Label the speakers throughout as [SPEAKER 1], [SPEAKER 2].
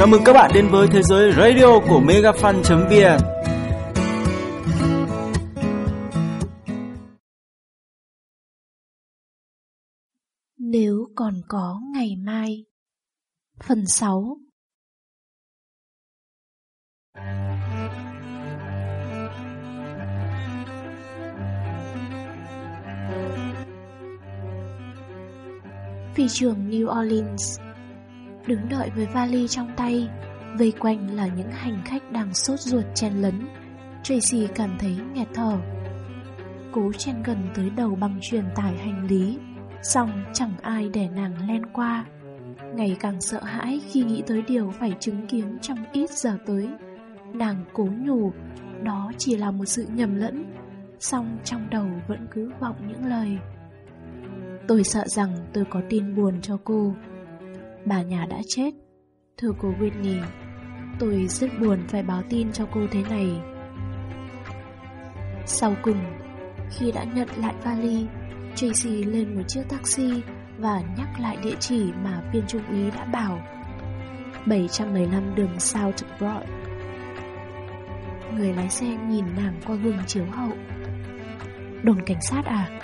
[SPEAKER 1] Chào mừng các bạn đến với thế giới radio của megafan.vn
[SPEAKER 2] Nếu còn có ngày mai. Phần 6 Phi trường New Orleans Đứng đợi với vali trong tay. Vây quanh là những hành khách đang sốt ruột chen lấn. Tracy cảm thấy nghẹt thở. Cố chen gần tới đầu bằng truyền tải hành lý Xong chẳng ai để nàng len qua. Ngày càng sợ hãi khi nghĩ tới điều phải chứng kiến trong ít giờ tới. Nàng cố nhủ, Đó chỉ là một sự nhầm lẫn Xong trong đầu vẫn cứ vọng những lời. Tôi sợ rằng tôi có tin buồn cho cô. Bà nhà đã chết. Thưa cô Whitney, Tôi rất buồn phải báo tin cho cô thế này. Sau cùng, Khi đã nhận lại vali, Tracy lên một chiếc taxi Và nhắc lại địa chỉ mà viên trung úy đã bảo. 715 đường South Broad. Người lái xe nhìn nàng qua gương chiếu hậu. Đồn cảnh sát à?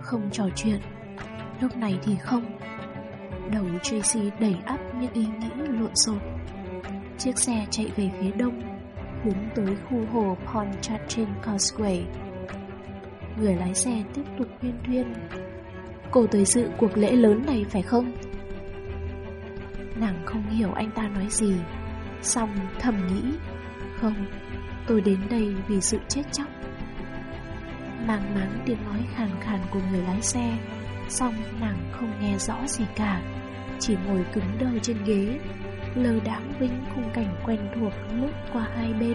[SPEAKER 2] Không trò chuyện. Lúc này thì không. Đầu Tracy đầy ắp những ý nghĩ lộn xộn. Chiếc xe chạy về phía đông Hướng tới khu hồ Pontchartrain Causeway. Người lái xe tiếp tục huyên thuyên. Cô tới dự cuộc lễ lớn này phải không? Nàng không hiểu anh ta nói gì Xong thầm nghĩ Không, tôi đến đây vì sự chết chóc. Mang máng tiếng nói khàn khàn của người lái xe Xong nàng không nghe rõ gì cả. Chỉ ngồi cứng đơ trên ghế Lơ đãng vinh khung cảnh quen thuộc lướt qua hai bên.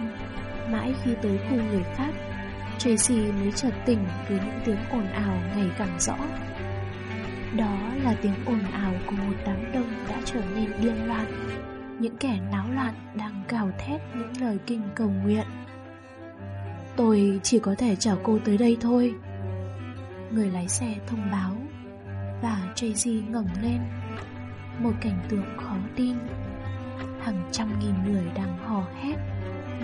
[SPEAKER 2] Mãi khi tới khu người Pháp Tracy mới chợt tỉnh với những tiếng ồn ào ngày càng rõ. Đó là tiếng ồn ào của một đám đông đã trở nên điên loạn. Những kẻ náo loạn đang gào thét những lời kinh cầu nguyện. Tôi chỉ có thể chở cô tới đây thôi, Người lái xe thông báo, Và Tracy ngẩng lên. Một cảnh tượng khó tin. Hàng trăm nghìn người đang hò hét,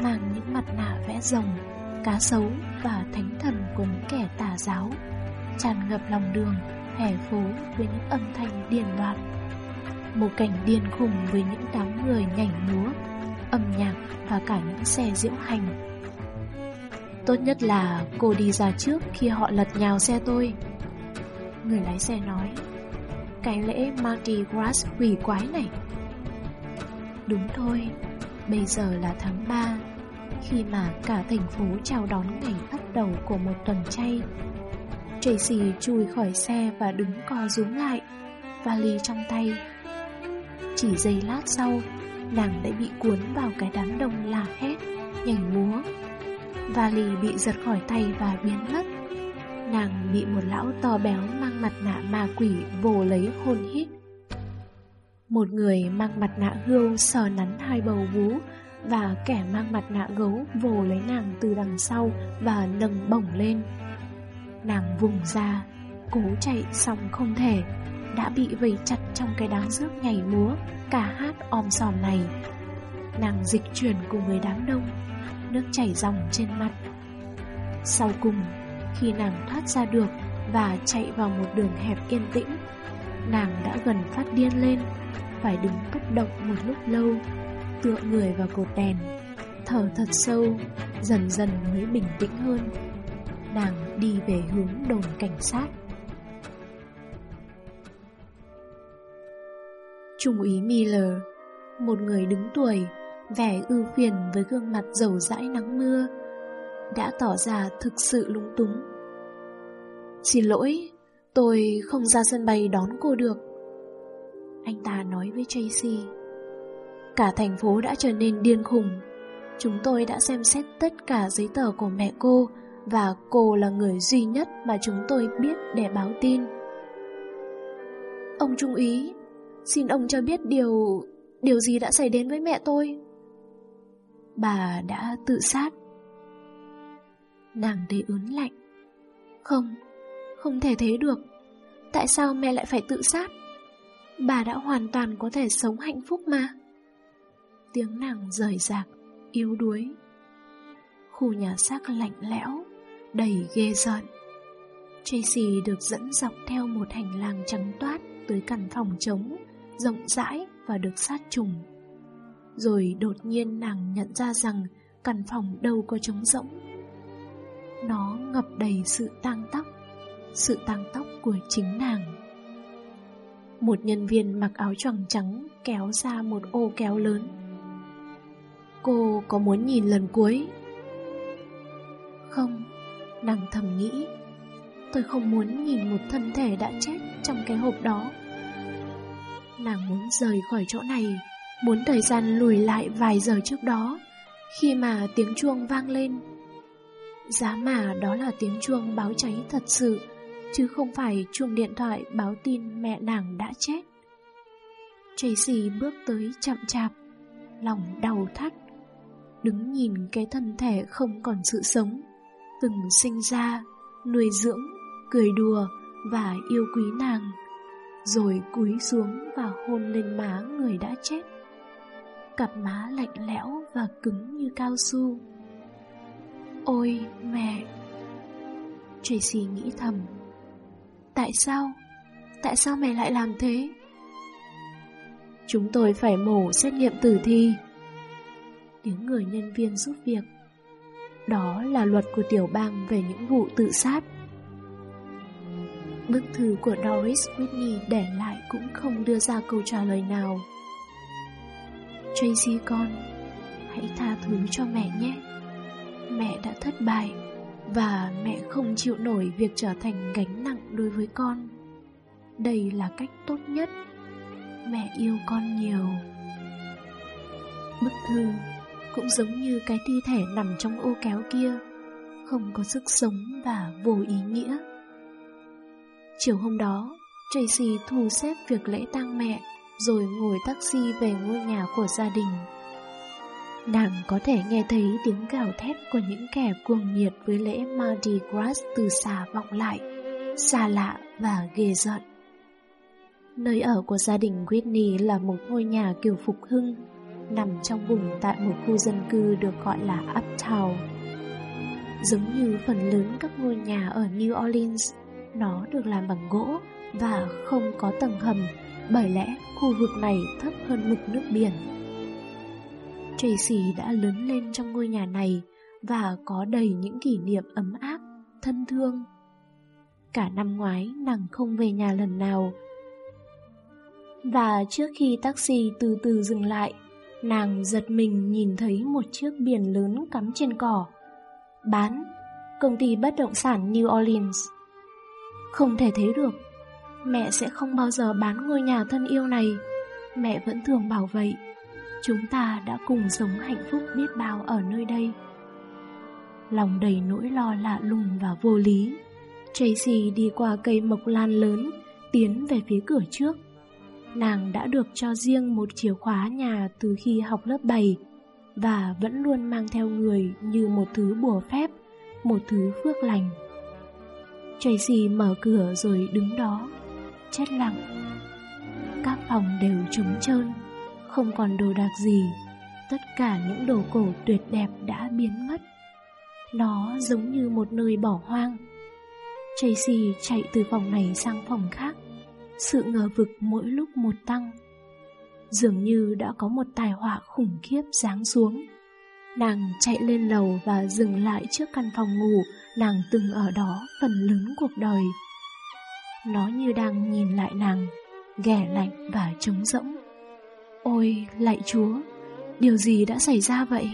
[SPEAKER 2] Mang những mặt nạ vẽ rồng, Cá sấu và thánh thần của những kẻ tà giáo, Tràn ngập lòng đường, Hè phố với những âm thanh điên loạn. Một cảnh điên khùng với những đám người nhảy múa, Âm nhạc và cả những xe diễu hành. Tốt nhất là cô đi ra trước khi họ lật nhào xe tôi. Người lái xe nói cái lễ Mardi Gras quỷ quái này. Đúng thôi, Bây giờ là tháng 3 Khi mà cả thành phố chào đón ngày bắt đầu của một tuần chay, Tracy chui khỏi xe và đứng co rúm lại, Vali trong tay. Chỉ giây lát sau, Nàng đã bị cuốn vào cái đám đông la hét, Nhảy múa. Vali bị giật khỏi tay và biến mất. Nàng bị một lão to béo mang mặt nạ ma quỷ vồ lấy hôn hít. Một người mang mặt nạ hươu sờ nắn hai bầu vú Và kẻ mang mặt nạ gấu vồ lấy nàng từ đằng sau và nâng bổng lên. Nàng vùng ra, cố chạy xong không thể Đã bị vây chặt trong cái đám rước nhảy múa Cả hát om sòm này. Nàng dịch chuyển cùng với đám đông nước chảy ròng trên mặt. Sau cùng, khi nàng thoát ra được và chạy vào một đường hẹp yên tĩnh, nàng đã gần phát điên lên, phải đứng bất động một lúc lâu, tựa người vào cột đèn, thở thật sâu, dần dần mới bình tĩnh hơn. Nàng đi về hướng đồn cảnh sát. Trung úy Miller, một người đứng tuổi, vẻ ưu phiền với gương mặt dầu dãi nắng mưa, đã tỏ ra thực sự lúng túng. Xin lỗi, tôi không ra sân bay đón cô được. Anh ta nói với Tracy. Cả thành phố đã trở nên điên khùng. Chúng tôi đã xem xét tất cả giấy tờ của mẹ cô và cô là người duy nhất mà chúng tôi biết để báo tin. Ông Trung úy, xin ông cho biết điều... điều gì đã xảy đến với mẹ tôi? bà đã tự sát. Nàng thấy ớn lạnh. Không, không thể thế được. Tại sao mẹ lại phải tự sát? Bà đã hoàn toàn có thể sống hạnh phúc mà Tiếng nàng rời rạc, yếu đuối Khu nhà xác lạnh lẽo, đầy ghê rợn Tracy được dẫn dọc theo một hành lang trắng toát tới căn phòng trống, rộng rãi và được sát trùng. Rồi đột nhiên nàng nhận ra rằng căn phòng đâu có trống rỗng. Nó ngập đầy sự tang tóc, sự tang tóc của chính nàng. Một nhân viên mặc áo choàng trắng kéo ra một ô kéo lớn. Cô có muốn nhìn lần cuối? Không, nàng thầm nghĩ Tôi không muốn nhìn một thân thể đã chết trong cái hộp đó Nàng muốn rời khỏi chỗ này Muốn thời gian lùi lại vài giờ trước đó Khi mà tiếng chuông vang lên Giá mà đó là tiếng chuông báo cháy thật sự Chứ không phải chuông điện thoại báo tin mẹ nàng đã chết Tracy bước tới chậm chạp Lòng đau thắt Đứng nhìn cái thân thể không còn sự sống Từng sinh ra Nuôi dưỡng cười đùa và yêu quý nàng, rồi cúi xuống và hôn lên má người đã chết. Cặp má lạnh lẽo và cứng như cao su. Ôi mẹ! Tracy nghĩ thầm. Tại sao? Tại sao mẹ lại làm thế? Chúng tôi phải mổ xét nghiệm tử thi. Tiếng người nhân viên giúp việc. Đó là luật của tiểu bang về những vụ tự sát. Bức thư của Doris Whitney để lại cũng không đưa ra câu trả lời nào. Tracy con, hãy tha thứ cho mẹ nhé. Mẹ đã thất bại và mẹ không chịu nổi việc trở thành gánh nặng đối với con. Đây là cách tốt nhất. Mẹ yêu con nhiều. Bức thư cũng giống như cái thi thể nằm trong ô kéo kia, không có sức sống và vô ý nghĩa. Chiều hôm đó, Tracy thu xếp việc lễ tang mẹ rồi ngồi taxi về ngôi nhà của gia đình. Nàng có thể nghe thấy tiếng gào thét của những kẻ cuồng nhiệt với lễ Mardi Gras từ xa vọng lại, xa lạ và ghê giận. Nơi ở của gia đình Whitney là một ngôi nhà kiểu phục hưng, nằm trong vùng tại một khu dân cư được gọi là Uptown. Giống như phần lớn các ngôi nhà ở New Orleans, nó được làm bằng gỗ và không có tầng hầm, bởi lẽ khu vực này thấp hơn mực nước biển. Tracy đã lớn lên trong ngôi nhà này và có đầy những kỷ niệm ấm áp, thân thương. Cả năm ngoái nàng không về nhà lần nào. Và trước khi taxi từ từ dừng lại, nàng giật mình nhìn thấy một chiếc biển lớn cắm trên cỏ. Bán, công ty bất động sản New Orleans. Không thể thế được Mẹ sẽ không bao giờ bán ngôi nhà thân yêu này Mẹ vẫn thường bảo vậy Chúng ta đã cùng sống hạnh phúc biết bao ở nơi đây. Lòng đầy nỗi lo lạ lùng và vô lý, Tracy đi qua cây mộc lan lớn, Tiến về phía cửa trước. Nàng đã được cho riêng một chìa khóa nhà từ khi học lớp 7 Và vẫn luôn mang theo người như một thứ bùa phép, Một thứ phước lành. Tracy mở cửa rồi đứng đó, Chết lặng. Các phòng đều trống trơn. Không còn đồ đạc gì. Tất cả những đồ cổ tuyệt đẹp đã biến mất. Nó giống như một nơi bỏ hoang. Tracy chạy từ phòng này sang phòng khác. Sự ngờ vực mỗi lúc một tăng. Dường như đã có một tài họa khủng khiếp giáng xuống. Nàng chạy lên lầu và dừng lại trước căn phòng ngủ nàng từng ở đó phần lớn cuộc đời. Nó như đang nhìn lại nàng, ghẻ lạnh và trống rỗng. Ôi, lạy chúa, điều gì đã xảy ra vậy?